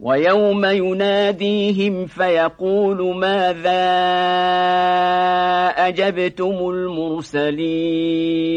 ويوم يناديهم فيقول ماذا أجبتم المرسلين؟